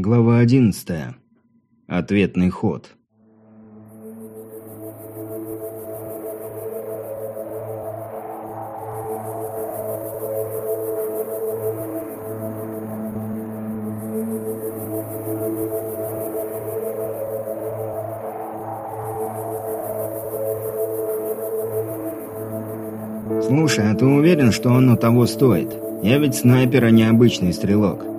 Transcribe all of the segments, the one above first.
Глава 11. Ответный ход. «Слушай, а ты уверен, что оно того стоит? Я ведь снайпер, а не обычный стрелок.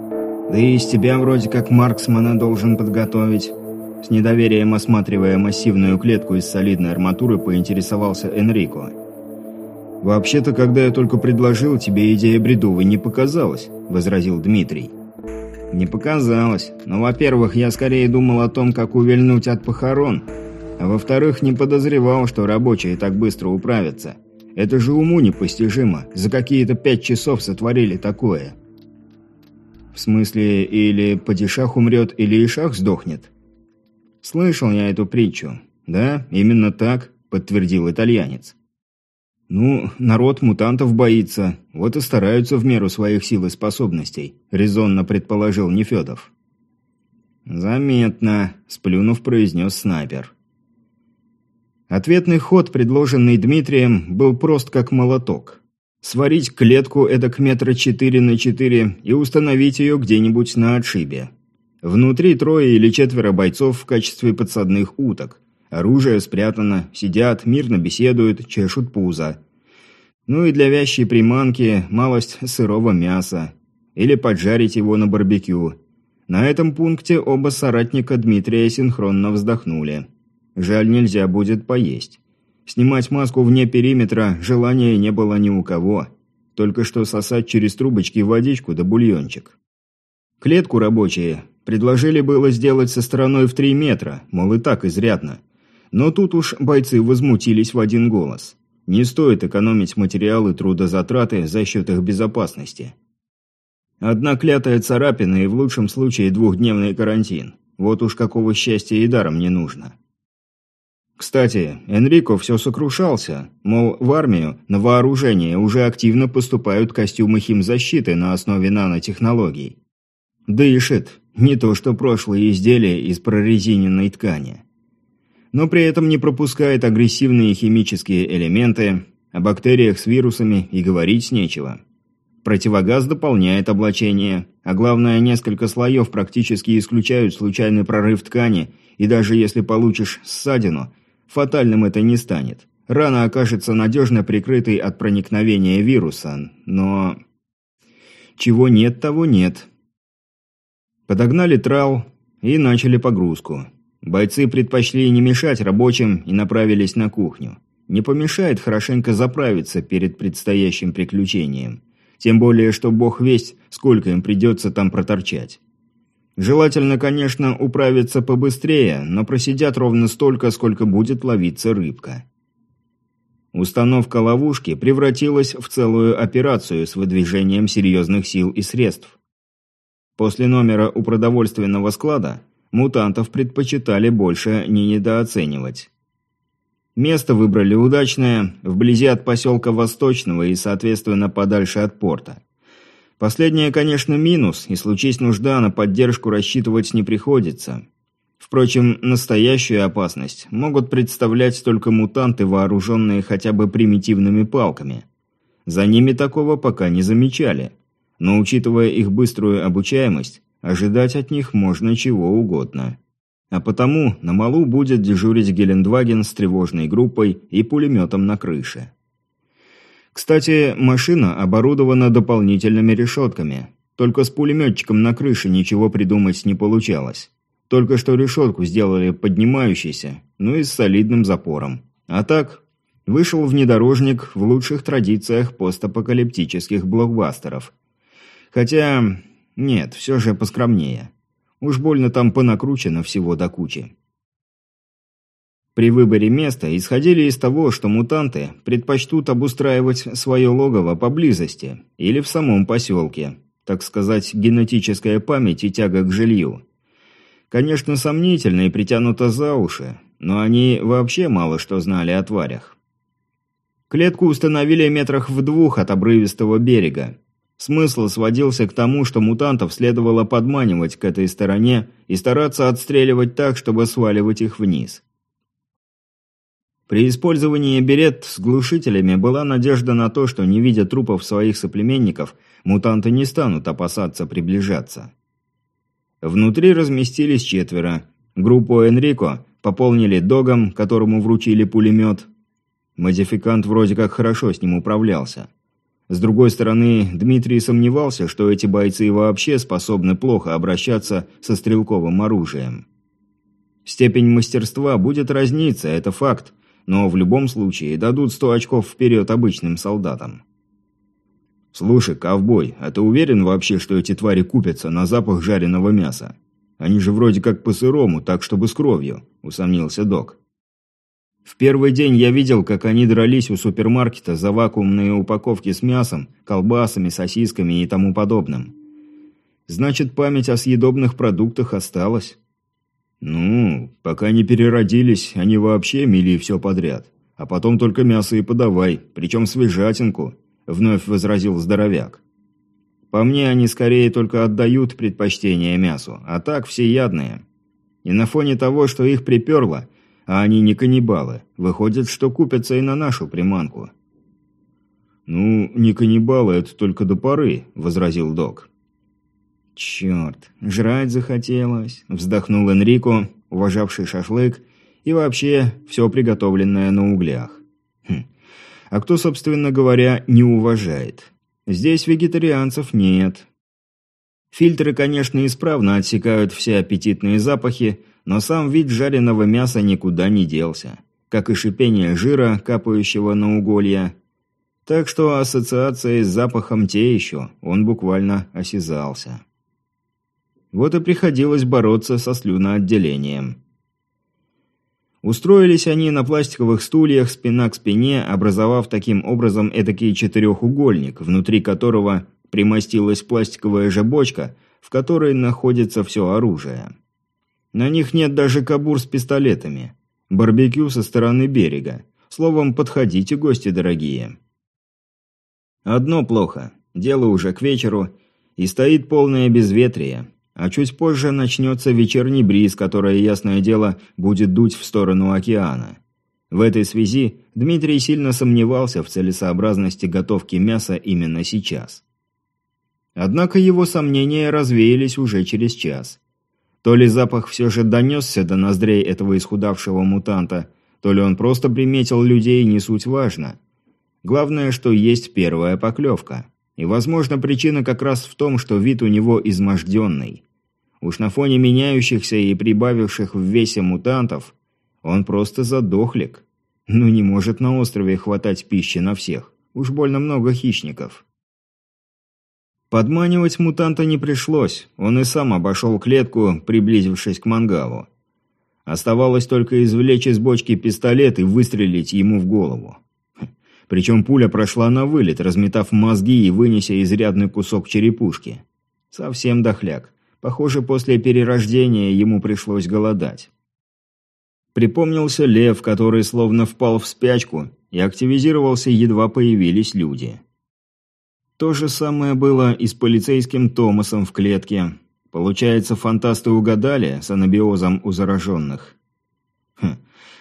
Да и из тебя вроде как марксмана должен подготовить». С недоверием осматривая массивную клетку из солидной арматуры, поинтересовался Энрико. «Вообще-то, когда я только предложил, тебе идея бредовой не показалась», – возразил Дмитрий. «Не показалось. Но, во-первых, я скорее думал о том, как увильнуть от похорон, а во-вторых, не подозревал, что рабочие так быстро управятся. Это же уму непостижимо. За какие-то пять часов сотворили такое». «В смысле, или падишах умрет, или ишах сдохнет?» «Слышал я эту притчу. Да, именно так», – подтвердил итальянец. «Ну, народ мутантов боится, вот и стараются в меру своих сил и способностей», – резонно предположил Нефедов. «Заметно», – сплюнув, произнес снайпер. Ответный ход, предложенный Дмитрием, был прост как молоток. Сварить клетку эдак метра четыре на четыре и установить ее где-нибудь на отшибе. Внутри трое или четверо бойцов в качестве подсадных уток. Оружие спрятано, сидят, мирно беседуют, чешут пузо. Ну и для вящей приманки малость сырого мяса. Или поджарить его на барбекю. На этом пункте оба соратника Дмитрия синхронно вздохнули. Жаль, нельзя будет поесть. Снимать маску вне периметра желания не было ни у кого. Только что сосать через трубочки водичку да бульончик. Клетку рабочие предложили было сделать со стороной в три метра, мол и так изрядно. Но тут уж бойцы возмутились в один голос. Не стоит экономить материалы трудозатраты за счет их безопасности. Одна клятая царапина и в лучшем случае двухдневный карантин. Вот уж какого счастья и даром не нужно. Кстати, Энрико все сокрушался, мол, в армию на вооружение уже активно поступают костюмы химзащиты на основе нанотехнологий. Дышит, не то что прошлые изделия из прорезиненной ткани. Но при этом не пропускает агрессивные химические элементы, о бактериях с вирусами и говорить нечего. Противогаз дополняет облачение, а главное, несколько слоев практически исключают случайный прорыв ткани, и даже если получишь ссадину, фатальным это не станет. Рана окажется надежно прикрытой от проникновения вируса, но... Чего нет, того нет. Подогнали трал и начали погрузку. Бойцы предпочли не мешать рабочим и направились на кухню. Не помешает хорошенько заправиться перед предстоящим приключением. Тем более, что бог весть, сколько им придется там проторчать. Желательно, конечно, управиться побыстрее, но просидят ровно столько, сколько будет ловиться рыбка. Установка ловушки превратилась в целую операцию с выдвижением серьезных сил и средств. После номера у продовольственного склада мутантов предпочитали больше не недооценивать. Место выбрали удачное, вблизи от поселка Восточного и, соответственно, подальше от порта. Последнее, конечно, минус, и случись нужда, на поддержку рассчитывать не приходится. Впрочем, настоящую опасность могут представлять только мутанты, вооруженные хотя бы примитивными палками. За ними такого пока не замечали но учитывая их быструю обучаемость, ожидать от них можно чего угодно. А потому на малу будет дежурить Гелендваген с тревожной группой и пулеметом на крыше. Кстати, машина оборудована дополнительными решетками. Только с пулеметчиком на крыше ничего придумать не получалось. Только что решетку сделали поднимающейся, ну и с солидным запором. А так, вышел внедорожник в лучших традициях постапокалиптических блокбастеров – Хотя... Нет, все же поскромнее. Уж больно там понакручено всего до кучи. При выборе места исходили из того, что мутанты предпочтут обустраивать свое логово поблизости или в самом поселке, так сказать, генетическая память и тяга к жилью. Конечно, сомнительно и притянуто за уши, но они вообще мало что знали о тварях. Клетку установили метрах в двух от обрывистого берега, Смысл сводился к тому, что мутантов следовало подманивать к этой стороне и стараться отстреливать так, чтобы сваливать их вниз. При использовании берет с глушителями была надежда на то, что, не видя трупов своих соплеменников, мутанты не станут опасаться приближаться. Внутри разместились четверо. Группу Энрико пополнили Догом, которому вручили пулемет. Модификант вроде как хорошо с ним управлялся. С другой стороны, Дмитрий сомневался, что эти бойцы вообще способны плохо обращаться со стрелковым оружием. Степень мастерства будет разниться, это факт, но в любом случае дадут 100 очков вперед обычным солдатам. «Слушай, ковбой, а ты уверен вообще, что эти твари купятся на запах жареного мяса? Они же вроде как по-сырому, так чтобы с кровью», – усомнился док. В первый день я видел, как они дрались у супермаркета за вакуумные упаковки с мясом, колбасами, сосисками и тому подобным. Значит, память о съедобных продуктах осталась. Ну, пока не переродились, они вообще мели все подряд. А потом только мясо и подавай, причем свежатинку, вновь возразил здоровяк. По мне, они скорее только отдают предпочтение мясу, а так все ядные. И на фоне того, что их приперло – а они не каннибалы. Выходит, что купятся и на нашу приманку. «Ну, не каннибалы, это только до поры», — возразил док. «Черт, жрать захотелось», — вздохнул Энрико, уважавший шашлык, и вообще все приготовленное на углях. Хм. А кто, собственно говоря, не уважает? Здесь вегетарианцев нет. Фильтры, конечно, исправно отсекают все аппетитные запахи, но сам вид жареного мяса никуда не делся, как и шипение жира, капающего на уголья. Так что ассоциация с запахом те еще, он буквально осязался. Вот и приходилось бороться со слюноотделением. Устроились они на пластиковых стульях спина к спине, образовав таким образом этакий четырехугольник, внутри которого примостилась пластиковая же бочка, в которой находится все оружие. На них нет даже кабур с пистолетами. Барбекю со стороны берега. Словом, подходите, гости дорогие. Одно плохо. Дело уже к вечеру, и стоит полное безветрие. А чуть позже начнется вечерний бриз, который, ясное дело, будет дуть в сторону океана. В этой связи Дмитрий сильно сомневался в целесообразности готовки мяса именно сейчас. Однако его сомнения развеялись уже через час. То ли запах все же донесся до ноздрей этого исхудавшего мутанта, то ли он просто приметил людей, не суть важно. Главное, что есть первая поклевка. И, возможно, причина как раз в том, что вид у него изможденный. Уж на фоне меняющихся и прибавивших в весе мутантов, он просто задохлик. Ну не может на острове хватать пищи на всех. Уж больно много хищников. Подманивать мутанта не пришлось, он и сам обошел клетку, приблизившись к мангалу. Оставалось только извлечь из бочки пистолет и выстрелить ему в голову. Причем пуля прошла на вылет, разметав мозги и вынеся изрядный кусок черепушки. Совсем дохляк. Похоже, после перерождения ему пришлось голодать. Припомнился лев, который словно впал в спячку и активизировался, едва появились люди. То же самое было и с полицейским Томасом в клетке. Получается, фантасты угадали с анабиозом у зараженных. Хм.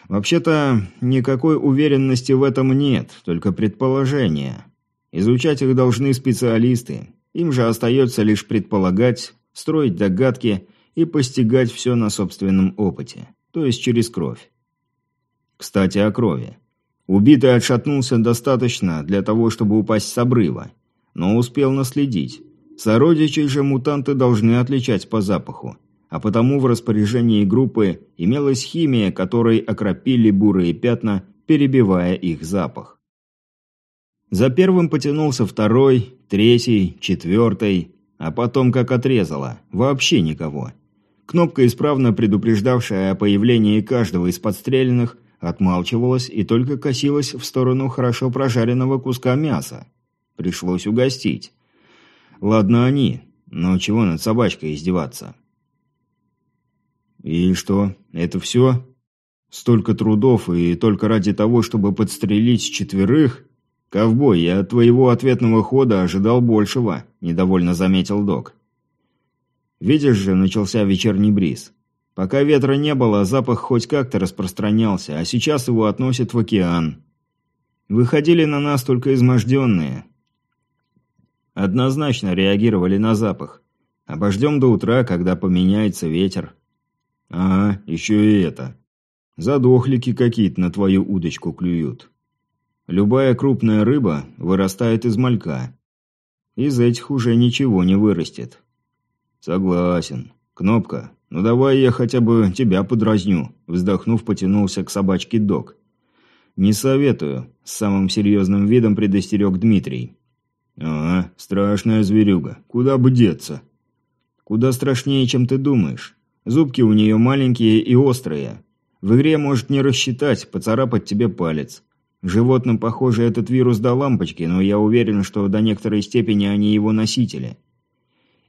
Вообще-то, никакой уверенности в этом нет, только предположения. Изучать их должны специалисты. Им же остается лишь предполагать, строить догадки и постигать все на собственном опыте, то есть через кровь. Кстати, о крови. Убитый отшатнулся достаточно для того, чтобы упасть с обрыва но успел наследить. Сородичей же мутанты должны отличать по запаху, а потому в распоряжении группы имелась химия, которой окропили бурые пятна, перебивая их запах. За первым потянулся второй, третий, четвертый, а потом как отрезало, вообще никого. Кнопка, исправно предупреждавшая о появлении каждого из подстреленных, отмалчивалась и только косилась в сторону хорошо прожаренного куска мяса. Пришлось угостить. Ладно они, но чего над собачкой издеваться? И что, это все? Столько трудов и только ради того, чтобы подстрелить четверых? «Ковбой, я от твоего ответного хода ожидал большего», – недовольно заметил док. «Видишь же, начался вечерний бриз. Пока ветра не было, запах хоть как-то распространялся, а сейчас его относят в океан. Выходили на нас только изможденные. Однозначно реагировали на запах. Обождем до утра, когда поменяется ветер. А, еще и это. Задохлики какие-то на твою удочку клюют. Любая крупная рыба вырастает из малька. Из этих уже ничего не вырастет. Согласен. Кнопка, ну давай я хотя бы тебя подразню. Вздохнув, потянулся к собачке Док. Не советую, с самым серьезным видом предостерег Дмитрий. А, страшная зверюга. Куда бы деться? Куда страшнее, чем ты думаешь. Зубки у нее маленькие и острые. В игре может не рассчитать, поцарапать тебе палец. Животным, похоже, этот вирус до лампочки, но я уверен, что до некоторой степени они его носители.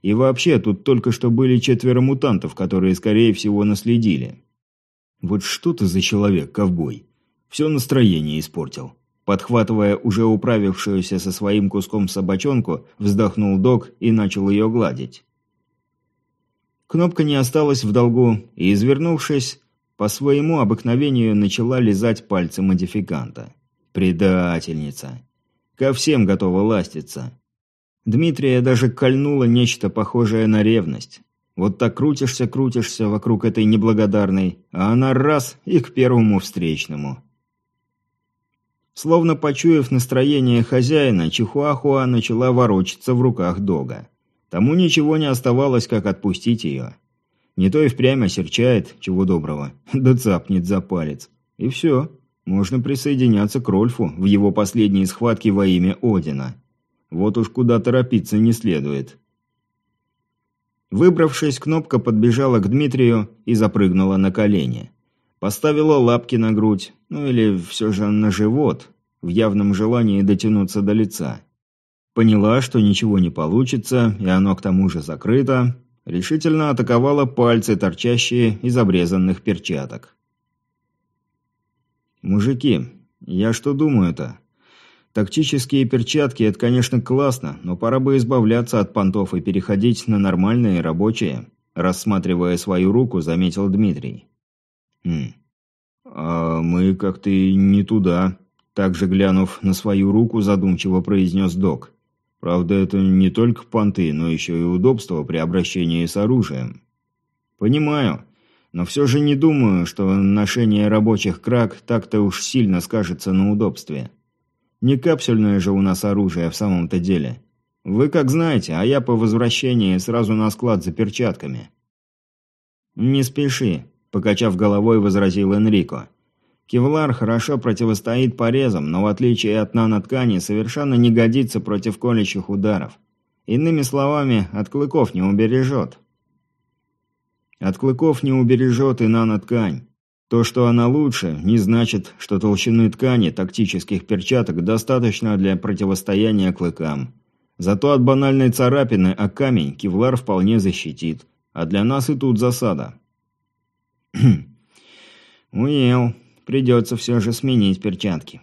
И вообще, тут только что были четверо мутантов, которые, скорее всего, наследили. Вот что ты за человек, ковбой? Все настроение испортил. Подхватывая уже управившуюся со своим куском собачонку, вздохнул док и начал ее гладить. Кнопка не осталась в долгу, и, извернувшись, по своему обыкновению начала лизать пальцы модификанта. Предательница. Ко всем готова ластиться. Дмитрия даже кольнуло нечто похожее на ревность. Вот так крутишься-крутишься вокруг этой неблагодарной, а она раз и к первому встречному. Словно почуяв настроение хозяина, Чихуахуа начала ворочаться в руках Дога. Тому ничего не оставалось, как отпустить ее. Не то и впрямь осерчает, чего доброго, да цапнет за палец. И все. Можно присоединяться к Рольфу в его последней схватке во имя Одина. Вот уж куда торопиться не следует. Выбравшись, кнопка подбежала к Дмитрию и запрыгнула на колени. Поставила лапки на грудь, ну или все же на живот, в явном желании дотянуться до лица. Поняла, что ничего не получится, и оно к тому же закрыто, решительно атаковала пальцы, торчащие из обрезанных перчаток. «Мужики, я что думаю-то? Тактические перчатки – это, конечно, классно, но пора бы избавляться от понтов и переходить на нормальные рабочие», рассматривая свою руку, заметил Дмитрий. «Хм. А мы как-то не туда», также глянув на свою руку, задумчиво произнес док. «Правда, это не только понты, но еще и удобство при обращении с оружием». «Понимаю но все же не думаю, что ношение рабочих крак так-то уж сильно скажется на удобстве. Не капсульное же у нас оружие в самом-то деле. Вы как знаете, а я по возвращении сразу на склад за перчатками». «Не спеши», – покачав головой, возразил Энрико. «Кевлар хорошо противостоит порезам, но в отличие от наноткани совершенно не годится против колющих ударов. Иными словами, от клыков не убережет». От клыков не убережет и наноткань. То, что она лучше, не значит, что толщины ткани тактических перчаток достаточно для противостояния клыкам. Зато от банальной царапины о камень кевлар вполне защитит. А для нас и тут засада. Уел. Придется все же сменить перчатки.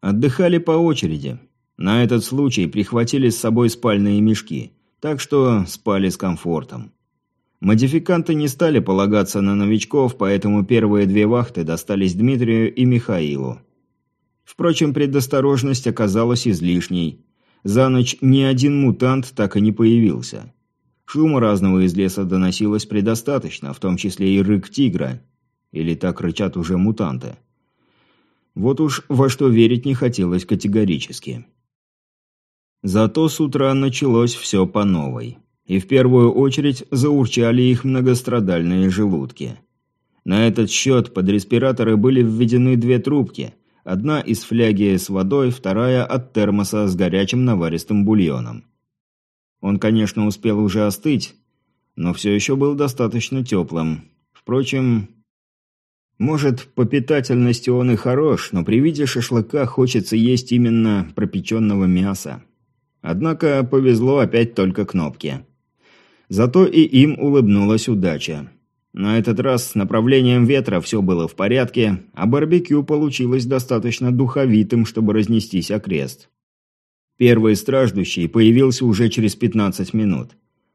Отдыхали по очереди. На этот случай прихватили с собой спальные мешки – так что спали с комфортом. Модификанты не стали полагаться на новичков, поэтому первые две вахты достались Дмитрию и Михаилу. Впрочем, предосторожность оказалась излишней. За ночь ни один мутант так и не появился. Шума разного из леса доносилось предостаточно, в том числе и рык тигра. Или так рычат уже мутанты. Вот уж во что верить не хотелось категорически. Зато с утра началось все по новой. И в первую очередь заурчали их многострадальные желудки. На этот счет под респираторы были введены две трубки. Одна из фляги с водой, вторая от термоса с горячим наваристым бульоном. Он, конечно, успел уже остыть, но все еще был достаточно теплым. Впрочем, может, по питательности он и хорош, но при виде шашлыка хочется есть именно пропеченного мяса. Однако повезло опять только кнопке. Зато и им улыбнулась удача. На этот раз с направлением ветра все было в порядке, а барбекю получилось достаточно духовитым, чтобы разнестись окрест. Первый страждущий появился уже через 15 минут.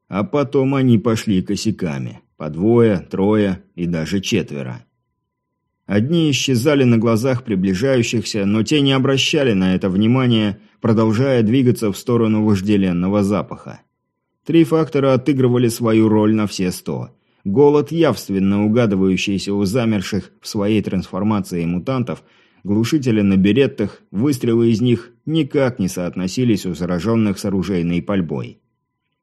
А потом они пошли косяками. По двое, трое и даже четверо. Одни исчезали на глазах приближающихся, но те не обращали на это внимания, продолжая двигаться в сторону вожделенного запаха. Три фактора отыгрывали свою роль на все сто. Голод, явственно угадывающийся у замерших в своей трансформации мутантов, глушители на береттах, выстрелы из них никак не соотносились у зараженных с оружейной пальбой.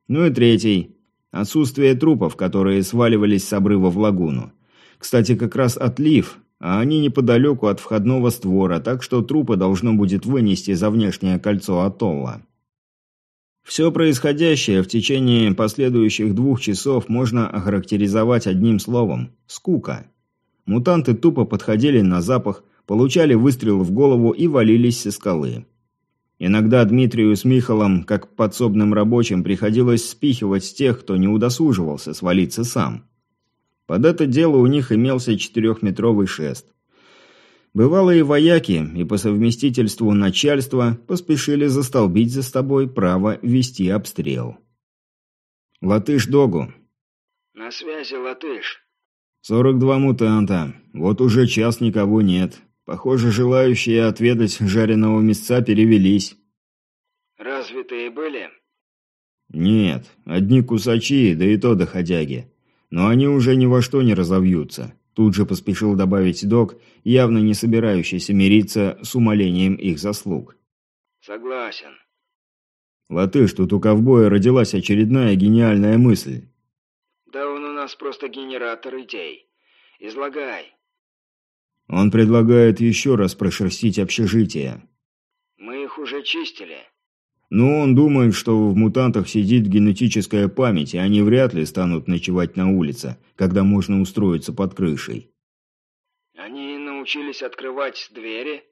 Ну и третий – отсутствие трупов, которые сваливались с обрыва в лагуну. Кстати, как раз отлив, а они неподалеку от входного створа, так что трупы должно будет вынести за внешнее кольцо атолла. Все происходящее в течение последующих двух часов можно охарактеризовать одним словом – скука. Мутанты тупо подходили на запах, получали выстрел в голову и валились со скалы. Иногда Дмитрию с Михалом, как подсобным рабочим, приходилось спихивать тех, кто не удосуживался свалиться сам. Под это дело у них имелся четырехметровый шест. Бывалые вояки и по совместительству начальства поспешили застолбить за тобой право вести обстрел. «Латыш Догу». «На связи, Латыш». «Сорок два мутанта. Вот уже час никого нет. Похоже, желающие отведать жареного мясца перевелись». «Развитые были?» «Нет, одни кусачи, да и то доходяги. Но они уже ни во что не разовьются. Тут же поспешил добавить док, явно не собирающийся мириться с умолением их заслуг. «Согласен». «Латыш, тут у ковбоя родилась очередная гениальная мысль». «Да он у нас просто генератор идей. Излагай». Он предлагает еще раз прошерстить общежитие. «Мы их уже чистили». Но он думает, что в мутантах сидит генетическая память, и они вряд ли станут ночевать на улице, когда можно устроиться под крышей. Они научились открывать двери?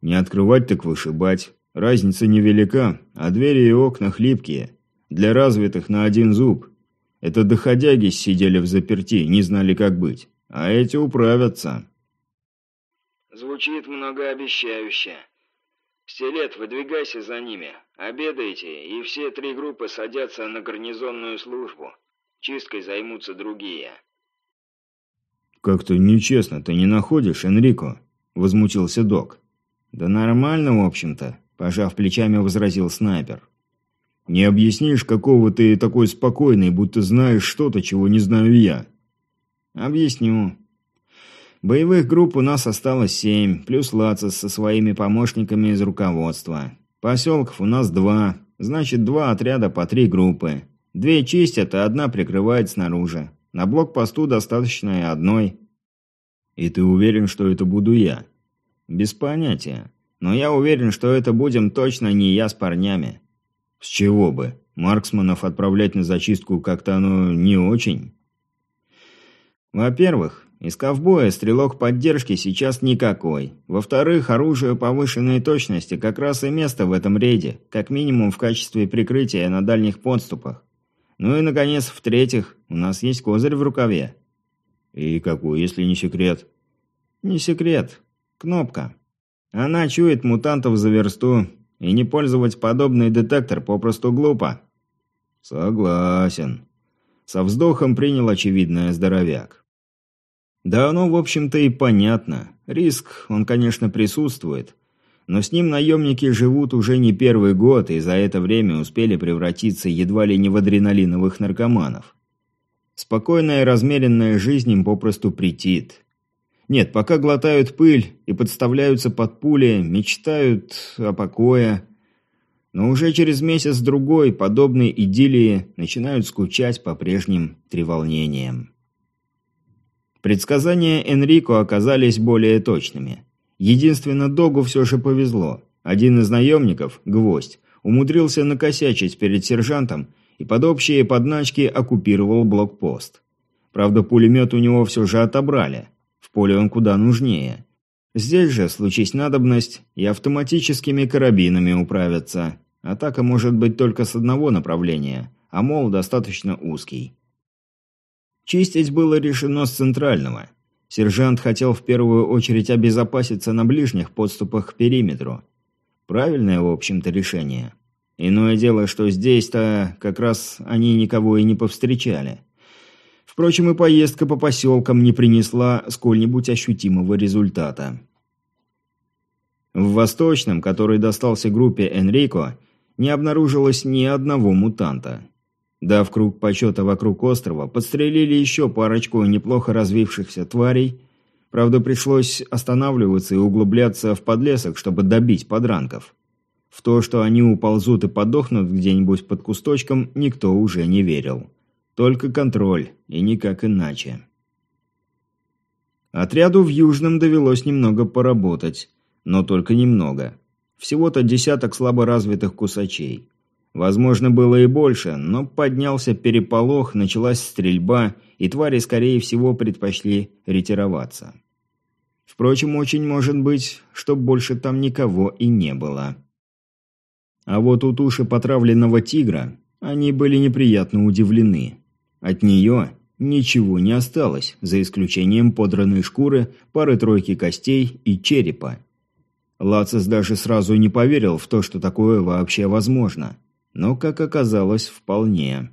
Не открывать, так вышибать. Разница невелика, а двери и окна хлипкие. Для развитых на один зуб. Это доходяги сидели в заперти, не знали, как быть. А эти управятся. Звучит многообещающе. «Стилет, выдвигайся за ними. Обедайте, и все три группы садятся на гарнизонную службу. Чисткой займутся другие». «Как-то нечестно ты не находишь, Энрико?» – возмутился док. «Да нормально, в общем-то», – пожав плечами, возразил снайпер. «Не объяснишь, какого ты такой спокойный, будто знаешь что-то, чего не знаю я?» «Объясню. Боевых групп у нас осталось семь, плюс Лацис со своими помощниками из руководства. Поселков у нас два, значит два отряда по три группы. Две чистят, а одна прикрывает снаружи. На блокпосту достаточно и одной. И ты уверен, что это буду я? Без понятия. Но я уверен, что это будем точно не я с парнями. С чего бы? Марксманов отправлять на зачистку как-то оно не очень. Во-первых, из ковбоя стрелок поддержки сейчас никакой. Во-вторых, оружие повышенной точности как раз и место в этом рейде, как минимум в качестве прикрытия на дальних подступах. Ну и, наконец, в-третьих, у нас есть козырь в рукаве. И какой, если не секрет? Не секрет. Кнопка. Она чует мутантов за версту, и не пользовать подобный детектор попросту глупо. Согласен. Со вздохом принял очевидное здоровяк. Да оно, в общем-то, и понятно. Риск, он, конечно, присутствует. Но с ним наемники живут уже не первый год, и за это время успели превратиться едва ли не в адреналиновых наркоманов. Спокойная и размеренная жизнь им попросту претит. Нет, пока глотают пыль и подставляются под пули, мечтают о покое. Но уже через месяц-другой подобные идиллии начинают скучать по прежним треволнениям. Предсказания Энрико оказались более точными. Единственно Догу все же повезло. Один из наемников, Гвоздь, умудрился накосячить перед сержантом и под общие подначки оккупировал блокпост. Правда, пулемет у него все же отобрали. В поле он куда нужнее. Здесь же, случись надобность, и автоматическими карабинами управятся. Атака может быть только с одного направления, а мол достаточно узкий. Чистить было решено с центрального. Сержант хотел в первую очередь обезопаситься на ближних подступах к периметру. Правильное, в общем-то, решение. Иное дело, что здесь-то как раз они никого и не повстречали. Впрочем, и поездка по поселкам не принесла сколь-нибудь ощутимого результата. В Восточном, который достался группе Энрико, не обнаружилось ни одного мутанта. Дав круг почета вокруг острова, подстрелили еще парочку неплохо развившихся тварей. Правда, пришлось останавливаться и углубляться в подлесок, чтобы добить подранков. В то, что они уползут и подохнут где-нибудь под кусточком, никто уже не верил. Только контроль, и никак иначе. Отряду в Южном довелось немного поработать, но только немного. Всего-то десяток слаборазвитых кусачей. Возможно, было и больше, но поднялся переполох, началась стрельба, и твари, скорее всего, предпочли ретироваться. Впрочем, очень может быть, что больше там никого и не было. А вот у туши потравленного тигра они были неприятно удивлены. От нее ничего не осталось, за исключением подранной шкуры, пары-тройки костей и черепа. Лацис даже сразу не поверил в то, что такое вообще возможно – но, как оказалось, вполне.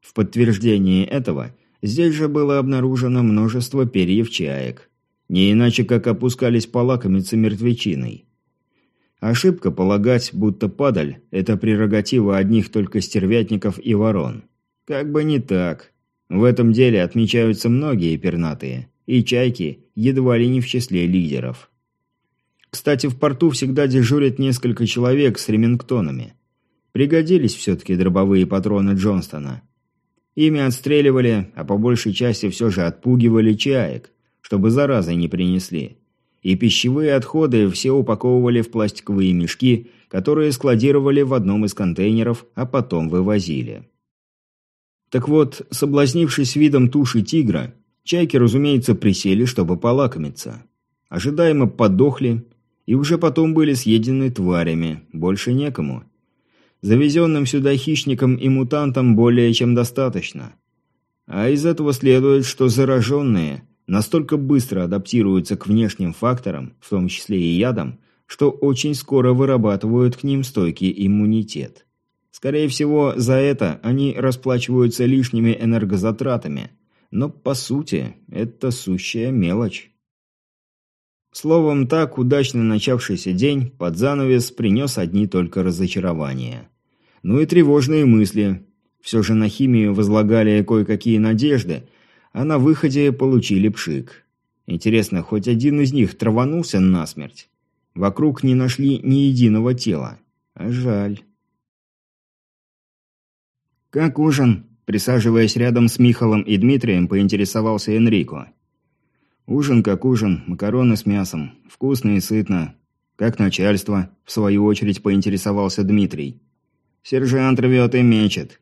В подтверждение этого, здесь же было обнаружено множество перьев чаек. Не иначе, как опускались полакомиться мертвечиной. Ошибка полагать, будто падаль – это прерогатива одних только стервятников и ворон. Как бы не так. В этом деле отмечаются многие пернатые, и чайки едва ли не в числе лидеров. Кстати, в порту всегда дежурят несколько человек с ремингтонами – Пригодились все-таки дробовые патроны Джонстона. Ими отстреливали, а по большей части все же отпугивали чаек, чтобы заразы не принесли. И пищевые отходы все упаковывали в пластиковые мешки, которые складировали в одном из контейнеров, а потом вывозили. Так вот, соблазнившись видом туши тигра, чайки, разумеется, присели, чтобы полакомиться. Ожидаемо подохли, и уже потом были съедены тварями, больше некому – Завезенным сюда хищникам и мутантам более чем достаточно. А из этого следует, что зараженные настолько быстро адаптируются к внешним факторам, в том числе и ядам, что очень скоро вырабатывают к ним стойкий иммунитет. Скорее всего, за это они расплачиваются лишними энергозатратами, но по сути это сущая мелочь. Словом, так удачно начавшийся день под занавес принес одни только разочарования ну и тревожные мысли. Все же на химию возлагали кое-какие надежды, а на выходе получили пшик. Интересно, хоть один из них траванулся насмерть? Вокруг не нашли ни единого тела. А жаль. «Как ужин?» Присаживаясь рядом с Михалом и Дмитрием, поинтересовался Энрико. «Ужин как ужин, макароны с мясом. Вкусно и сытно. Как начальство?» В свою очередь поинтересовался Дмитрий. Сержант рвет и мечет.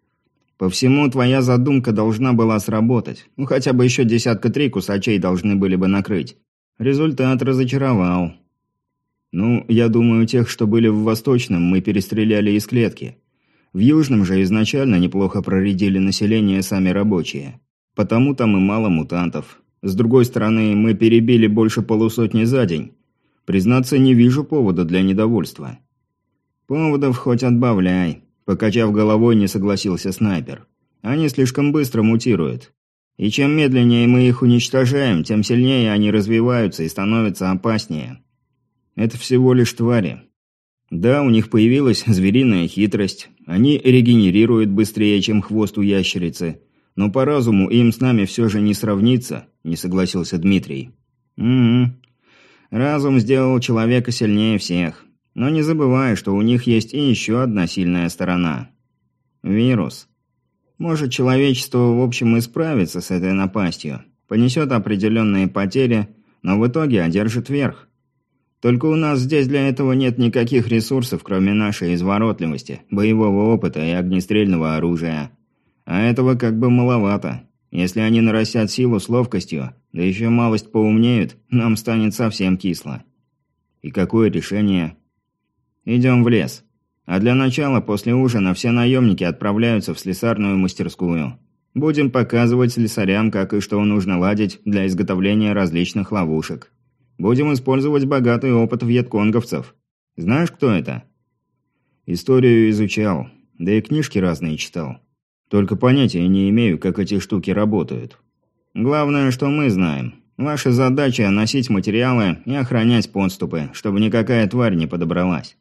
По всему твоя задумка должна была сработать. Ну, хотя бы еще десятка три кусачей должны были бы накрыть. Результат разочаровал. Ну, я думаю, тех, что были в Восточном, мы перестреляли из клетки. В Южном же изначально неплохо проредили население сами рабочие. Потому там и мало мутантов. С другой стороны, мы перебили больше полусотни за день. Признаться, не вижу повода для недовольства. Поводов хоть отбавляй. Покачав головой, не согласился снайпер. Они слишком быстро мутируют. И чем медленнее мы их уничтожаем, тем сильнее они развиваются и становятся опаснее. Это всего лишь твари. Да, у них появилась звериная хитрость. Они регенерируют быстрее, чем хвост у ящерицы. Но по разуму им с нами все же не сравнится, не согласился Дмитрий. Угу. Разум сделал человека сильнее всех. Но не забывай, что у них есть и еще одна сильная сторона. Вирус. Может, человечество в общем и справится с этой напастью, понесет определенные потери, но в итоге одержит верх. Только у нас здесь для этого нет никаких ресурсов, кроме нашей изворотливости, боевого опыта и огнестрельного оружия. А этого как бы маловато. Если они нарастят силу с ловкостью, да еще малость поумнеют, нам станет совсем кисло. И какое решение? Идем в лес. А для начала, после ужина, все наемники отправляются в слесарную мастерскую. Будем показывать слесарям, как и что нужно ладить для изготовления различных ловушек. Будем использовать богатый опыт вьетконговцев. Знаешь, кто это?» «Историю изучал, да и книжки разные читал. Только понятия не имею, как эти штуки работают. Главное, что мы знаем. Ваша задача – носить материалы и охранять подступы, чтобы никакая тварь не подобралась».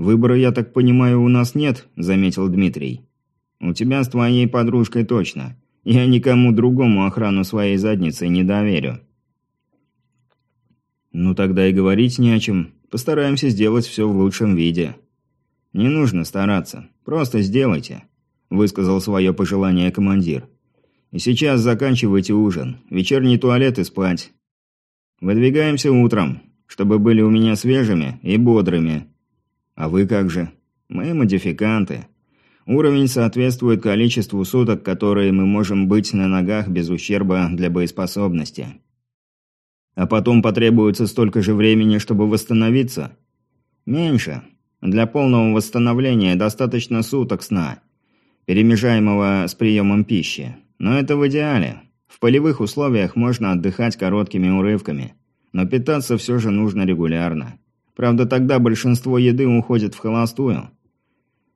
«Выбора, я так понимаю, у нас нет», – заметил Дмитрий. «У тебя с твоей подружкой точно. Я никому другому охрану своей задницы не доверю». «Ну тогда и говорить не о чем. Постараемся сделать все в лучшем виде». «Не нужно стараться. Просто сделайте», – высказал свое пожелание командир. «И сейчас заканчивайте ужин. Вечерний туалет и спать. Выдвигаемся утром, чтобы были у меня свежими и бодрыми. А вы как же? Мы модификанты. Уровень соответствует количеству суток, которые мы можем быть на ногах без ущерба для боеспособности». А потом потребуется столько же времени, чтобы восстановиться? Меньше. Для полного восстановления достаточно суток сна, перемежаемого с приемом пищи. Но это в идеале. В полевых условиях можно отдыхать короткими урывками. Но питаться все же нужно регулярно. Правда, тогда большинство еды уходит в холостую.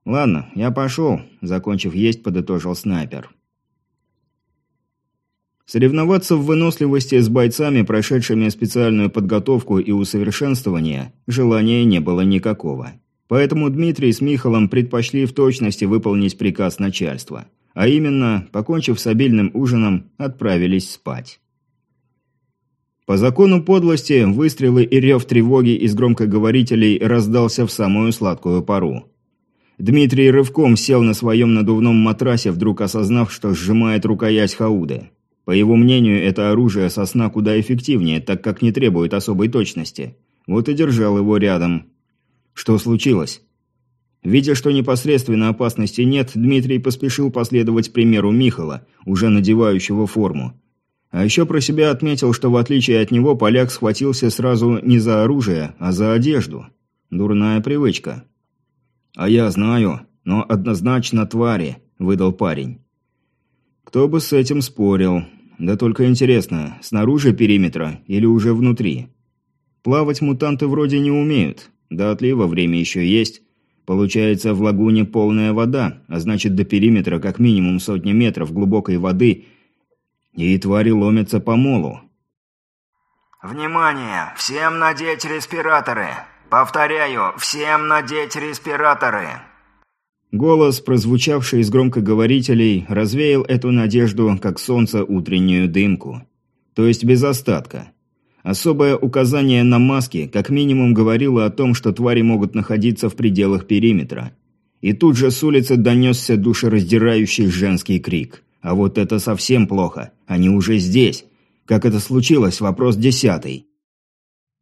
«Ладно, я пошел», – закончив есть, подытожил снайпер. Соревноваться в выносливости с бойцами, прошедшими специальную подготовку и усовершенствование, желания не было никакого. Поэтому Дмитрий с Михалом предпочли в точности выполнить приказ начальства. А именно, покончив с обильным ужином, отправились спать. По закону подлости, выстрелы и рев тревоги из громкоговорителей раздался в самую сладкую пару. Дмитрий рывком сел на своем надувном матрасе, вдруг осознав, что сжимает рукоять Хауды. По его мнению, это оружие сосна куда эффективнее, так как не требует особой точности. Вот и держал его рядом. Что случилось? Видя, что непосредственно опасности нет, Дмитрий поспешил последовать примеру Михала, уже надевающего форму. А еще про себя отметил, что в отличие от него поляк схватился сразу не за оружие, а за одежду. Дурная привычка. «А я знаю, но однозначно твари», – выдал парень. Кто бы с этим спорил. Да только интересно, снаружи периметра или уже внутри? Плавать мутанты вроде не умеют. До отлива время еще есть. Получается, в лагуне полная вода, а значит до периметра как минимум сотни метров глубокой воды, и твари ломятся по молу. «Внимание! Всем надеть респираторы! Повторяю, всем надеть респираторы!» Голос, прозвучавший из громкоговорителей, развеял эту надежду, как солнце утреннюю дымку. То есть без остатка. Особое указание на маски как минимум говорило о том, что твари могут находиться в пределах периметра. И тут же с улицы донесся душераздирающий женский крик. А вот это совсем плохо. Они уже здесь. Как это случилось? Вопрос десятый.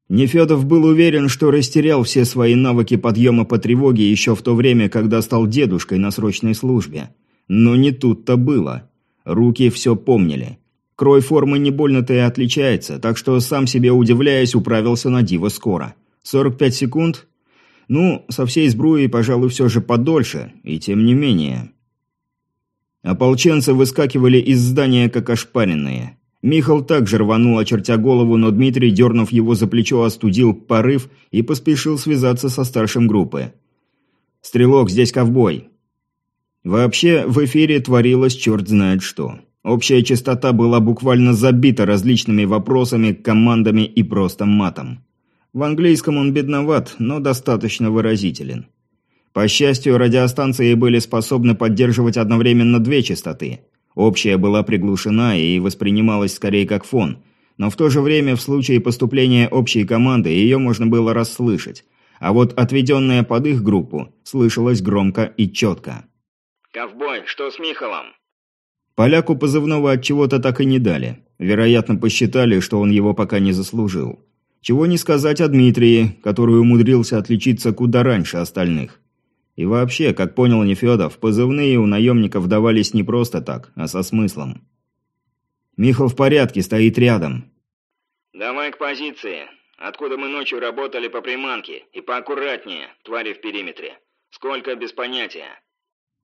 Нефедов был уверен, что растерял все свои навыки подъема по тревоге еще в то время, когда стал дедушкой на срочной службе. Но не тут-то было. Руки все помнили. Крой формы не больно-то и отличается, так что, сам себе удивляясь, управился на диво скоро. 45 секунд? Ну, со всей сбруей, пожалуй, все же подольше, и тем не менее. Ополченцы выскакивали из здания как ошпаренные. Михал также рванул, очертя голову, но Дмитрий, дернув его за плечо, остудил порыв и поспешил связаться со старшим группы. «Стрелок, здесь ковбой!» Вообще, в эфире творилось черт знает что. Общая частота была буквально забита различными вопросами, командами и просто матом. В английском он бедноват, но достаточно выразителен. По счастью, радиостанции были способны поддерживать одновременно две частоты – Общая была приглушена и воспринималась скорее как фон, но в то же время в случае поступления общей команды ее можно было расслышать, а вот отведенная под их группу слышалась громко и четко. «Ковбой, что с Михалом?» Поляку позывного от чего-то так и не дали. Вероятно, посчитали, что он его пока не заслужил. Чего не сказать о Дмитрии, который умудрился отличиться куда раньше остальных. И вообще, как понял Нефедов, позывные у наемников давались не просто так, а со смыслом. «Михал в порядке, стоит рядом». «Давай к позиции. Откуда мы ночью работали по приманке. И поаккуратнее, твари в периметре. Сколько без понятия».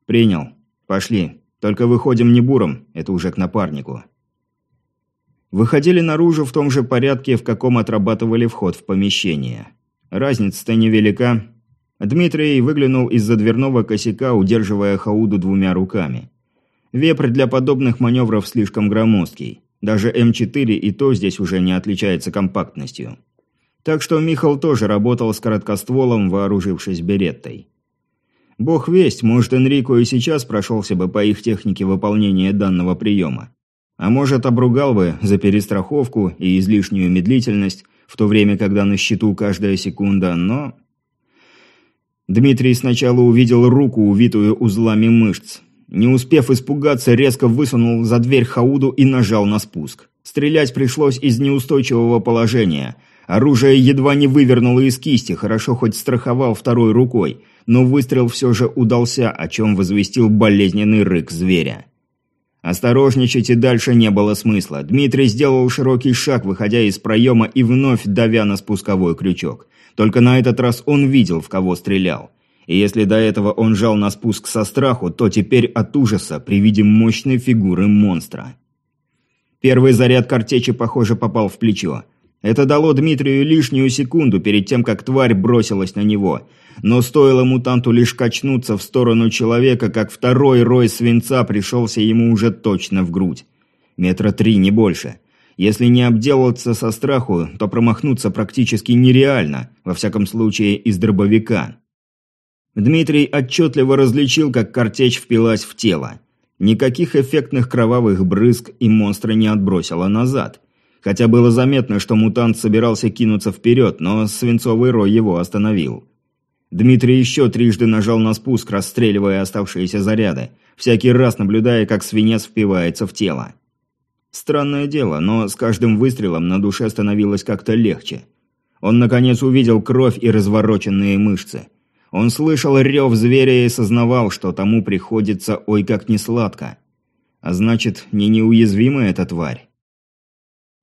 «Принял. Пошли. Только выходим не буром, это уже к напарнику. Выходили наружу в том же порядке, в каком отрабатывали вход в помещение. Разница-то невелика. Дмитрий выглянул из-за дверного косяка, удерживая Хауду двумя руками. Вепрь для подобных маневров слишком громоздкий. Даже М4 и то здесь уже не отличается компактностью. Так что Михал тоже работал с короткостволом, вооружившись береттой. Бог весть, может, Энрико и сейчас прошелся бы по их технике выполнения данного приема. А может, обругал бы за перестраховку и излишнюю медлительность, в то время, когда на счету каждая секунда, но... Дмитрий сначала увидел руку, увитую узлами мышц. Не успев испугаться, резко высунул за дверь Хауду и нажал на спуск. Стрелять пришлось из неустойчивого положения. Оружие едва не вывернуло из кисти, хорошо хоть страховал второй рукой, но выстрел все же удался, о чем возвестил болезненный рык зверя. Осторожничать и дальше не было смысла. Дмитрий сделал широкий шаг, выходя из проема и вновь давя на спусковой крючок. Только на этот раз он видел, в кого стрелял. И если до этого он жал на спуск со страху, то теперь от ужаса при виде мощной фигуры монстра. Первый заряд картечи, похоже, попал в плечо. Это дало Дмитрию лишнюю секунду перед тем, как тварь бросилась на него. Но стоило мутанту лишь качнуться в сторону человека, как второй рой свинца пришелся ему уже точно в грудь. Метра три, не больше. Если не обделаться со страху, то промахнуться практически нереально, во всяком случае из дробовика. Дмитрий отчетливо различил, как картечь впилась в тело. Никаких эффектных кровавых брызг и монстра не отбросило назад. Хотя было заметно, что мутант собирался кинуться вперед, но свинцовый рой его остановил. Дмитрий еще трижды нажал на спуск, расстреливая оставшиеся заряды, всякий раз наблюдая, как свинец впивается в тело. Странное дело, но с каждым выстрелом на душе становилось как-то легче. Он, наконец, увидел кровь и развороченные мышцы – он слышал рев зверя и сознавал, что тому приходится ой как несладко. А значит, не неуязвима эта тварь.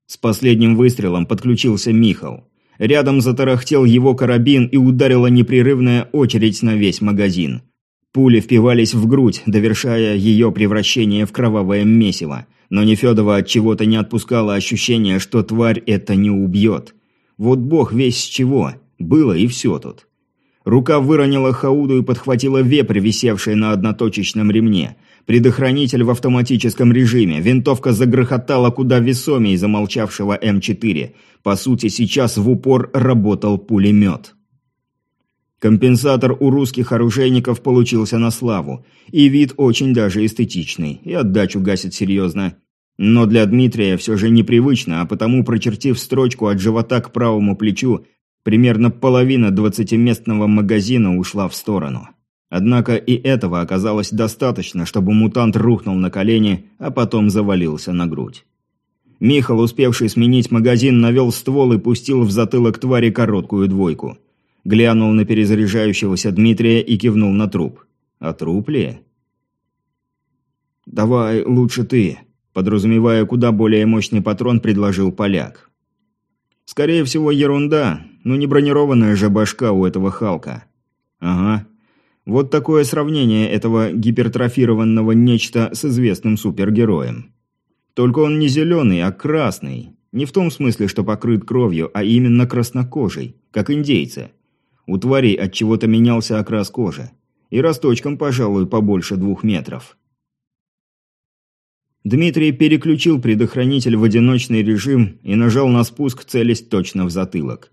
С последним выстрелом подключился Михал. Рядом затарахтел его карабин и ударила непрерывная очередь на весь магазин. Пули впивались в грудь, довершая ее превращение в кровавое месиво. Но Нефедова от чего-то не отпускало ощущение, что тварь это не убьет. Вот бог весь с чего. Было и все тут. Рука выронила Хауду и подхватила вепрь, висевший на одноточечном ремне. Предохранитель в автоматическом режиме. Винтовка загрохотала куда весомее замолчавшего М4. По сути, сейчас в упор работал пулемет. Компенсатор у русских оружейников получился на славу. И вид очень даже эстетичный. И отдачу гасит серьезно. Но для Дмитрия все же непривычно, а потому, прочертив строчку от живота к правому плечу, Примерно половина двадцатиместного магазина ушла в сторону. Однако и этого оказалось достаточно, чтобы мутант рухнул на колени, а потом завалился на грудь. Михал, успевший сменить магазин, навел ствол и пустил в затылок твари короткую двойку. Глянул на перезаряжающегося Дмитрия и кивнул на труп. А труп ли? «Давай лучше ты», подразумевая куда более мощный патрон, предложил поляк. Скорее всего, ерунда, но не бронированная же башка у этого Халка. Ага. Вот такое сравнение этого гипертрофированного нечто с известным супергероем. Только он не зеленый, а красный. Не в том смысле, что покрыт кровью, а именно краснокожий, как индейцы. У тварей от чего-то менялся окрас кожи. И росточком, пожалуй, побольше двух метров. Дмитрий переключил предохранитель в одиночный режим и нажал на спуск, целясь точно в затылок.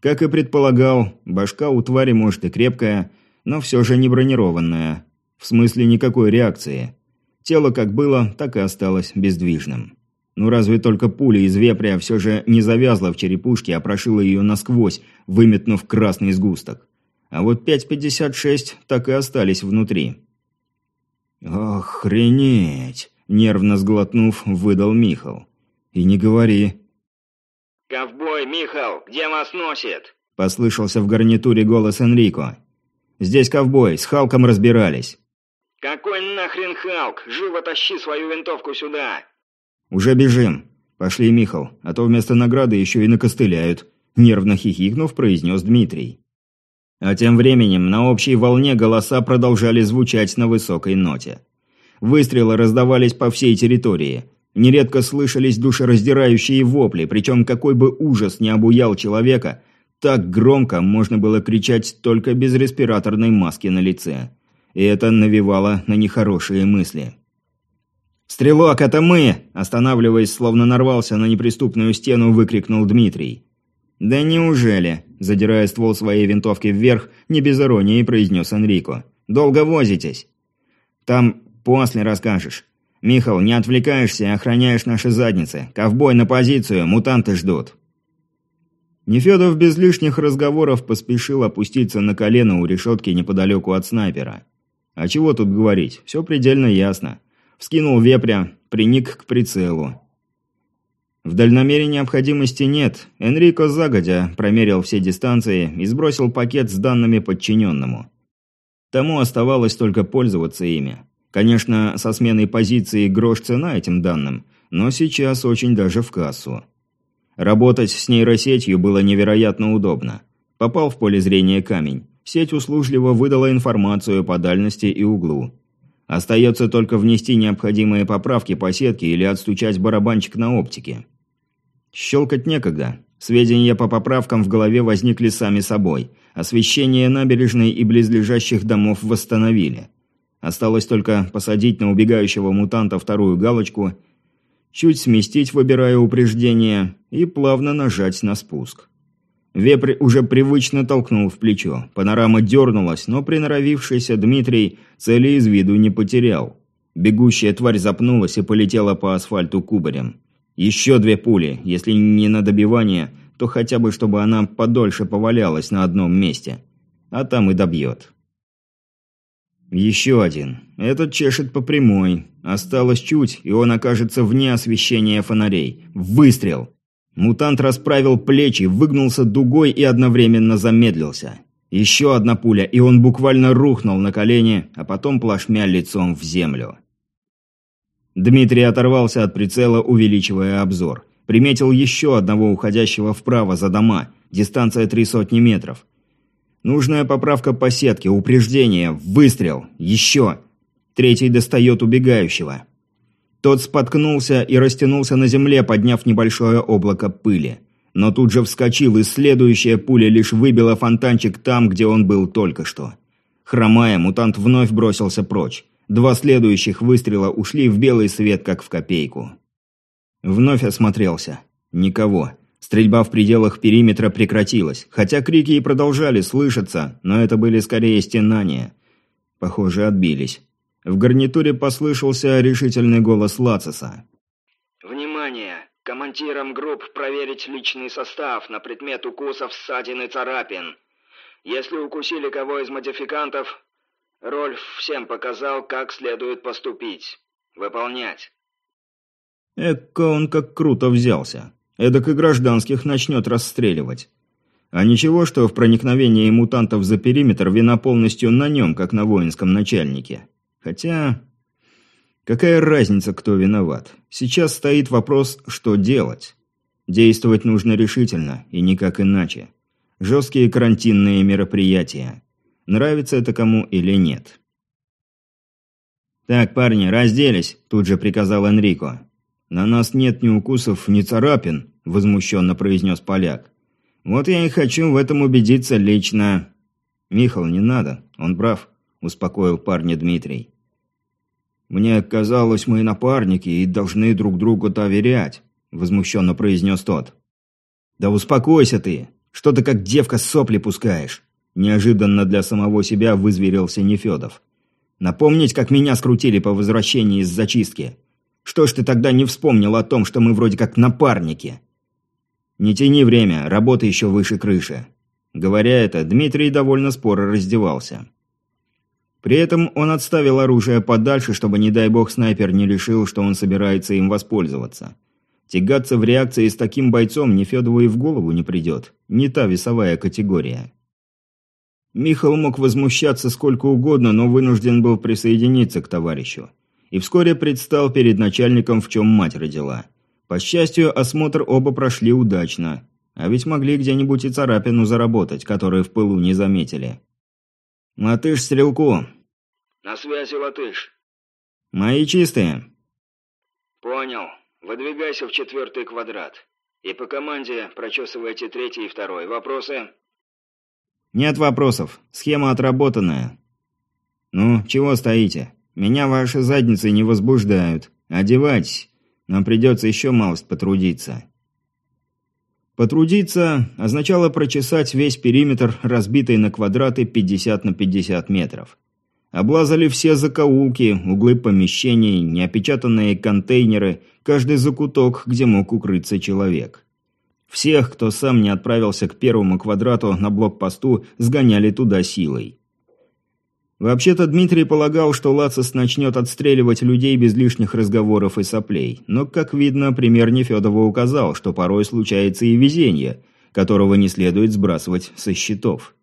Как и предполагал, башка у твари может и крепкая, но все же не бронированная. В смысле никакой реакции. Тело как было, так и осталось бездвижным. Ну разве только пуля из вепря все же не завязла в черепушке, а прошила ее насквозь, выметнув красный сгусток. А вот 5.56 так и остались внутри. «Охренеть!» Нервно сглотнув, выдал Михал. «И не говори». «Ковбой, Михал, где вас носит?» Послышался в гарнитуре голос Энрико. «Здесь ковбой, с Халком разбирались». «Какой нахрен Халк? Живо тащи свою винтовку сюда!» «Уже бежим. Пошли, Михал, а то вместо награды еще и накостыляют», нервно хихикнув, произнес Дмитрий. А тем временем на общей волне голоса продолжали звучать на высокой ноте. Выстрелы раздавались по всей территории. Нередко слышались душераздирающие вопли, причем какой бы ужас не обуял человека, так громко можно было кричать только без респираторной маски на лице. И это навевало на нехорошие мысли. «Стрелок, это мы!» – останавливаясь, словно нарвался на неприступную стену, выкрикнул Дмитрий. «Да неужели?» – задирая ствол своей винтовки вверх, не без иронии произнес Энрико. «Долго возитесь?» «Там после расскажешь. Михал, не отвлекаешься и охраняешь наши задницы. Ковбой на позицию, мутанты ждут». Нефедов без лишних разговоров поспешил опуститься на колено у решетки неподалеку от снайпера. А чего тут говорить, все предельно ясно. Вскинул вепря, приник к прицелу. В дальномере необходимости нет. Энрико загодя промерил все дистанции и сбросил пакет с данными подчиненному. Тому оставалось только пользоваться ими. Конечно, со сменой позиции грош цена этим данным, но сейчас очень даже в кассу. Работать с нейросетью было невероятно удобно. Попал в поле зрения камень. Сеть услужливо выдала информацию по дальности и углу. Остается только внести необходимые поправки по сетке или отстучать барабанчик на оптике. Щелкать некогда. Сведения по поправкам в голове возникли сами собой. Освещение набережной и близлежащих домов восстановили. Осталось только посадить на убегающего мутанта вторую галочку, чуть сместить, выбирая упреждение, и плавно нажать на спуск. Вепрь уже привычно толкнул в плечо. Панорама дернулась, но приноровившийся Дмитрий цели из виду не потерял. Бегущая тварь запнулась и полетела по асфальту кубарем. Еще две пули, если не на добивание, то хотя бы чтобы она подольше повалялась на одном месте. А там и добьет. Еще один. Этот чешет по прямой. Осталось чуть, и он окажется вне освещения фонарей. Выстрел! Мутант расправил плечи, выгнулся дугой и одновременно замедлился. Еще одна пуля, и он буквально рухнул на колени, а потом плашмя лицом в землю. Дмитрий оторвался от прицела, увеличивая обзор. Приметил еще одного уходящего вправо за дома, дистанция три сотни метров. Нужная поправка по сетке, упреждение, выстрел, еще. Третий достает убегающего. Тот споткнулся и растянулся на земле, подняв небольшое облако пыли. Но тут же вскочил, и следующая пуля лишь выбила фонтанчик там, где он был только что. Хромая, мутант вновь бросился прочь. Два следующих выстрела ушли в белый свет, как в копейку. Вновь осмотрелся. Никого. Стрельба в пределах периметра прекратилась, хотя крики и продолжали слышаться, но это были скорее стенания. Похоже, отбились. В гарнитуре послышался решительный голос Лациса. «Внимание! Командирам групп проверить личный состав на предмет укусов, ссадин и царапин. Если укусили кого из модификантов, Рольф всем показал, как следует поступить. Выполнять». Эко он как круто взялся. Эдак и гражданских начнет расстреливать. А ничего, что в проникновении мутантов за периметр вина полностью на нем, как на воинском начальнике. Хотя... Какая разница, кто виноват? Сейчас стоит вопрос, что делать. Действовать нужно решительно, и никак иначе. Жесткие карантинные мероприятия. Нравится это кому или нет. «Так, парни, разделись», – тут же приказал Энрико. «На нас нет ни укусов, ни царапин», – возмущенно произнес поляк. «Вот я и хочу в этом убедиться лично». «Михал, не надо, он прав», – успокоил парня Дмитрий. «Мне казалось, мы напарники и должны друг другу доверять», – возмущенно произнес тот. «Да успокойся ты! Что ты как девка сопли пускаешь?» Неожиданно для самого себя вызверился Нефедов. «Напомнить, как меня скрутили по возвращении из зачистки. Что ж ты тогда не вспомнил о том, что мы вроде как напарники? Не тяни время, работа еще выше крыши. Говоря это, Дмитрий довольно споро раздевался. При этом он отставил оружие подальше, чтобы, не дай бог, снайпер не решил, что он собирается им воспользоваться. Тягаться в реакции с таким бойцом Нефедову и в голову не придет. Не та весовая категория. Михал мог возмущаться сколько угодно, но вынужден был присоединиться к товарищу и вскоре предстал перед начальником, в чем мать родила. По счастью, осмотр оба прошли удачно, а ведь могли где-нибудь и царапину заработать, которую в пылу не заметили. «Латыш стрелку!» «На связи, Латыш!» «Мои чистые». «Понял. Выдвигайся в четвертый квадрат. И по команде прочесывайте третий и второй. Вопросы?» «Нет вопросов. Схема отработанная». «Ну, чего стоите? Меня ваши задницы не возбуждают. Одевайтесь. Нам придется еще малость потрудиться». Потрудиться означало прочесать весь периметр, разбитый на квадраты 50 на 50 метров. Облазали все закоулки, углы помещений, неопечатанные контейнеры, каждый закуток, где мог укрыться человек. Всех, кто сам не отправился к первому квадрату на блокпосту, сгоняли туда силой. Вообще-то Дмитрий полагал, что Лацис начнет отстреливать людей без лишних разговоров и соплей, но, как видно, пример Нефедова указал, что порой случается и везение, которого не следует сбрасывать со счетов.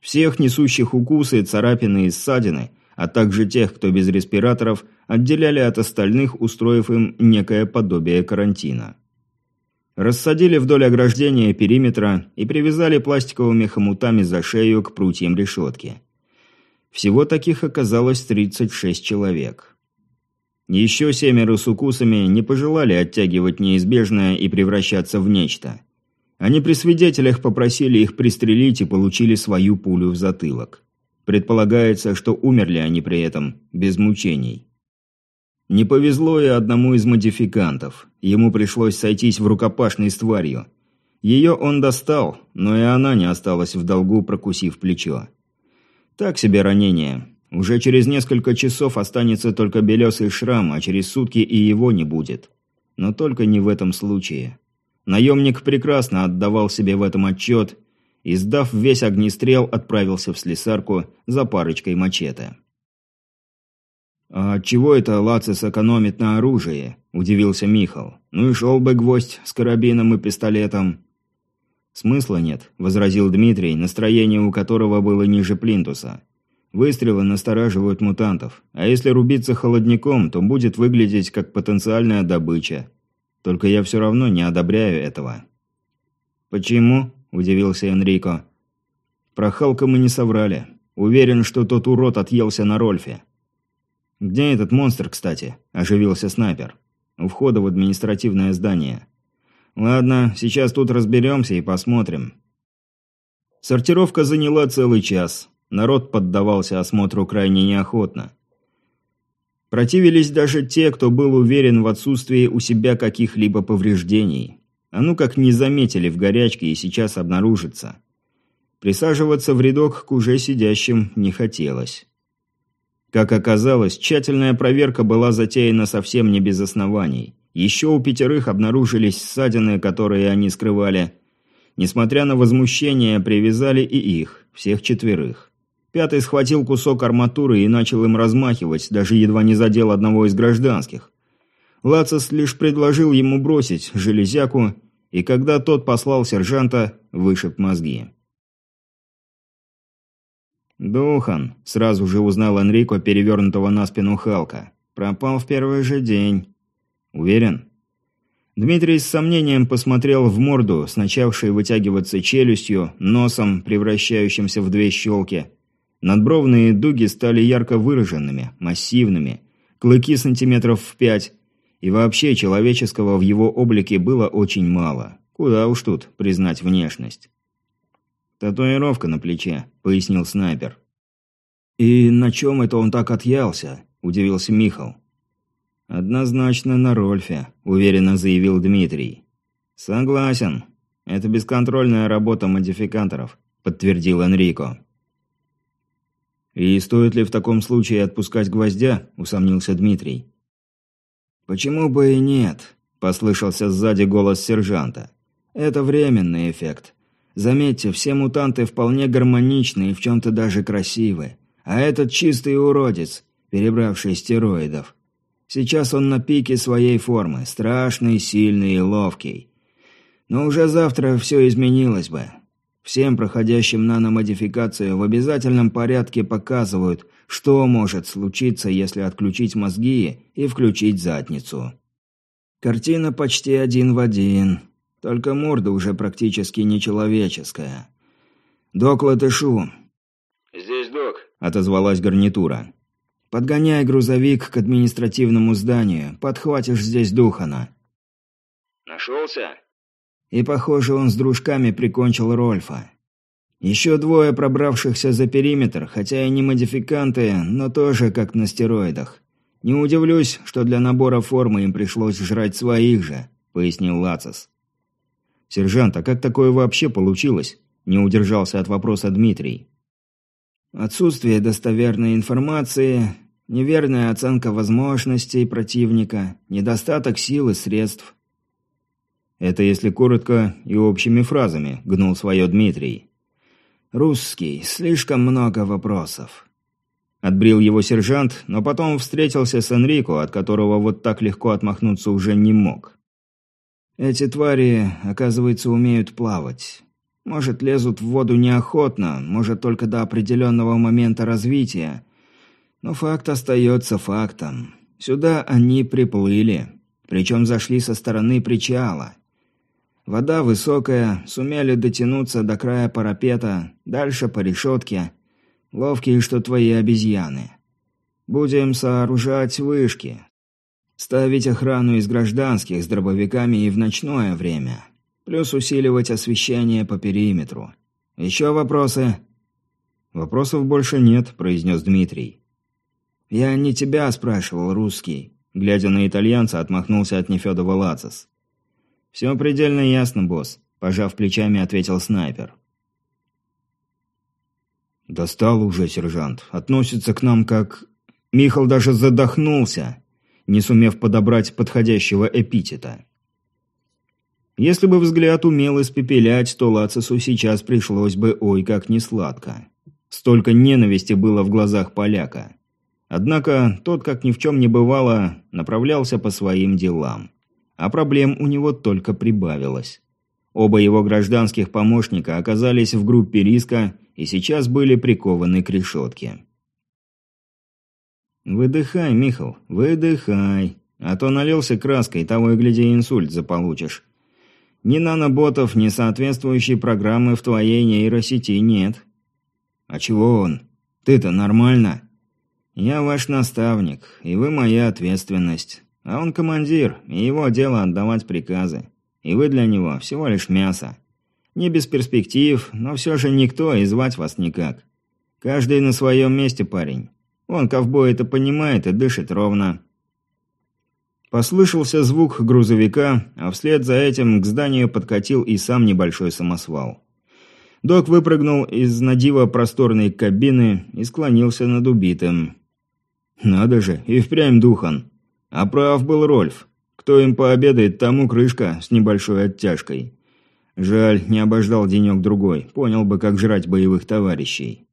Всех несущих укусы, царапины и ссадины, а также тех, кто без респираторов, отделяли от остальных, устроив им некое подобие карантина. Рассадили вдоль ограждения периметра и привязали пластиковыми хомутами за шею к прутьям решетки. Всего таких оказалось 36 человек. Еще семеро с укусами не пожелали оттягивать неизбежное и превращаться в нечто. Они при свидетелях попросили их пристрелить и получили свою пулю в затылок. Предполагается, что умерли они при этом без мучений. Не повезло и одному из модификантов. Ему пришлось сойтись в рукопашной с тварью. Ее он достал, но и она не осталась в долгу, прокусив плечо. Так себе ранение. Уже через несколько часов останется только белесый шрам, а через сутки и его не будет. Но только не в этом случае. Наемник прекрасно отдавал себе в этом отчет и, сдав весь огнестрел, отправился в слесарку за парочкой мачете. «А чего это Лацис экономит на оружии?» – удивился Михал. «Ну и шел бы гвоздь с карабином и пистолетом». «Смысла нет», – возразил Дмитрий, настроение у которого было ниже плинтуса. «Выстрелы настораживают мутантов, а если рубиться холодником, то будет выглядеть как потенциальная добыча. Только я все равно не одобряю этого». «Почему?» – удивился Энрико. «Про Халка мы не соврали. Уверен, что тот урод отъелся на Рольфе». «Где этот монстр, кстати?» – оживился снайпер. «У входа в административное здание». Ладно, сейчас тут разберемся и посмотрим. Сортировка заняла целый час. Народ поддавался осмотру крайне неохотно. Противились даже те, кто был уверен в отсутствии у себя каких-либо повреждений. А ну как не заметили в горячке и сейчас обнаружится. Присаживаться в рядок к уже сидящим не хотелось. Как оказалось, тщательная проверка была затеяна совсем не без оснований. Еще у пятерых обнаружились ссадины, которые они скрывали. Несмотря на возмущение, привязали и их, всех четверых. Пятый схватил кусок арматуры и начал им размахивать, даже едва не задел одного из гражданских. Лацис лишь предложил ему бросить железяку, и когда тот послал сержанта, вышиб мозги. «Духан», — сразу же узнал Энрико, перевернутого на спину Халка. «Пропал в первый же день». Уверен?» Дмитрий с сомнением посмотрел в морду, с начавшей вытягиваться челюстью, носом, превращающимся в две щелки. Надбровные дуги стали ярко выраженными, массивными, клыки сантиметров в пять, и вообще человеческого в его облике было очень мало. Куда уж тут признать внешность. «Татуировка на плече», — пояснил снайпер. «И на чем это он так отъялся?» – удивился Михал. «Однозначно на Рольфе», – уверенно заявил Дмитрий. «Согласен. Это бесконтрольная работа модификаторов», – подтвердил Энрико. «И стоит ли в таком случае отпускать гвоздя?» – усомнился Дмитрий. «Почему бы и нет?» – послышался сзади голос сержанта. «Это временный эффект. Заметьте, все мутанты вполне гармоничны и в чем-то даже красивы. А этот чистый уродец, перебравший стероидов. Сейчас он на пике своей формы, страшный, сильный и ловкий. Но уже завтра все изменилось бы. Всем проходящим наномодификацию в обязательном порядке показывают, что может случиться, если отключить мозги и включить задницу. Картина почти один в один, только морда уже практически нечеловеческая. «Док Латышу!» «Здесь док», — отозвалась гарнитура. Подгоняй грузовик к административному зданию, подхватишь здесь Духана». «Нашелся?» И, похоже, он с дружками прикончил Рольфа. Еще двое пробравшихся за периметр, хотя и не модификанты, но тоже как на стероидах. Не удивлюсь, что для набора формы им пришлось жрать своих же, пояснил Лацис. Сержант, а как такое вообще получилось? Не удержался от вопроса Дмитрий. Отсутствие достоверной информации, неверная оценка возможностей противника, недостаток сил и средств. Это если коротко и общими фразами, гнул свое Дмитрий. Русский, слишком много вопросов. Отбрил его сержант, но потом встретился с Энрико, от которого вот так легко отмахнуться уже не мог. Эти твари, оказывается, умеют плавать. Может, лезут в воду неохотно, может, только до определенного момента развития. Но факт остается фактом. Сюда они приплыли, причем зашли со стороны причала. Вода высокая, сумели дотянуться до края парапета, дальше по решетке. Ловкие, что твои обезьяны. Будем сооружать вышки, Ставить охрану из гражданских с дробовиками и в ночное время. Плюс усиливать освещение по периметру. Еще вопросы?» «Вопросов больше нет», – произнес Дмитрий. «Я не тебя спрашивал, русский», – глядя на итальянца, отмахнулся от Нефедова Лацис. «Все предельно ясно, босс», – пожав плечами, ответил снайпер. «Достал уже, сержант. Относится к нам как...» Михал даже задохнулся не сумев подобрать подходящего эпитета. Если бы взгляд умел испепелять, то Лацису сейчас пришлось бы ой как несладко. Столько ненависти было в глазах поляка. Однако тот, как ни в чем не бывало, направлялся по своим делам. А проблем у него только прибавилось. Оба его гражданских помощника оказались в группе риска и сейчас были прикованы к решетке. «Выдыхай, Михал, выдыхай. А то налился краской, того и гляди инсульт заполучишь. Ни наноботов, ни соответствующей программы в твоей нейросети нет». «А чего он? Ты-то нормально?» «Я ваш наставник, и вы моя ответственность. А он командир, и его дело отдавать приказы. И вы для него всего лишь мясо. Не без перспектив, но все же никто, и звать вас никак. Каждый на своем месте, парень. Он, ковбой, это понимает и дышит ровно. Послышался звук грузовика, а вслед за этим к зданию подкатил и сам небольшой самосвал. Док выпрыгнул из надива просторной кабины и склонился над убитым. «Надо же, и впрямь духан. А прав был Рольф. Кто им пообедает, тому крышка с небольшой оттяжкой. Жаль, не обождал денек-другой, понял бы, как жрать боевых товарищей».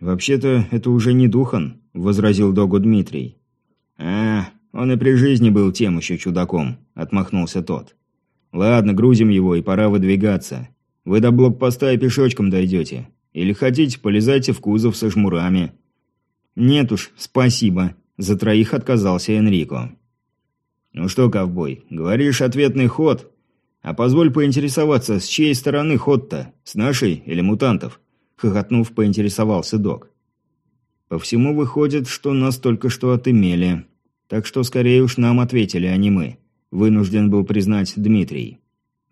«Вообще-то это уже не Духан», – возразил Догу Дмитрий. «А, он и при жизни был тем еще чудаком», – отмахнулся тот. «Ладно, грузим его и пора выдвигаться. Вы до блокпоста и пешочком дойдете. Или хотите, полезайте в кузов со жмурами». «Нет уж, спасибо», – за троих отказался Энрико. «Ну что, ковбой, говоришь ответный ход? А позволь поинтересоваться, с чьей стороны ход-то? С нашей или мутантов?» хохотнув, поинтересовался док. По всему выходит, что нас только что отымели. Так что скорее уж нам ответили, а не мы. Вынужден был признать Дмитрий.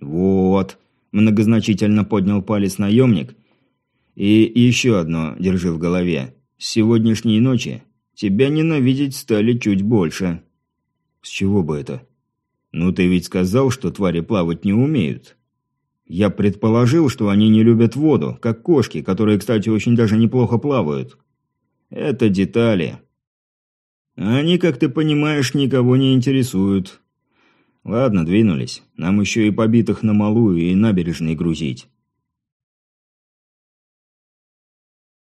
Вот, многозначительно поднял палец наемник. И еще одно держи в голове. С сегодняшней ночи тебя ненавидеть стали чуть больше. С чего бы это? Ну ты ведь сказал, что твари плавать не умеют. Я предположил, что они не любят воду, как кошки, которые, кстати, очень даже неплохо плавают. Это детали. Они, как ты понимаешь, никого не интересуют. Ладно, двинулись. Нам еще и побитых на малую и набережной грузить.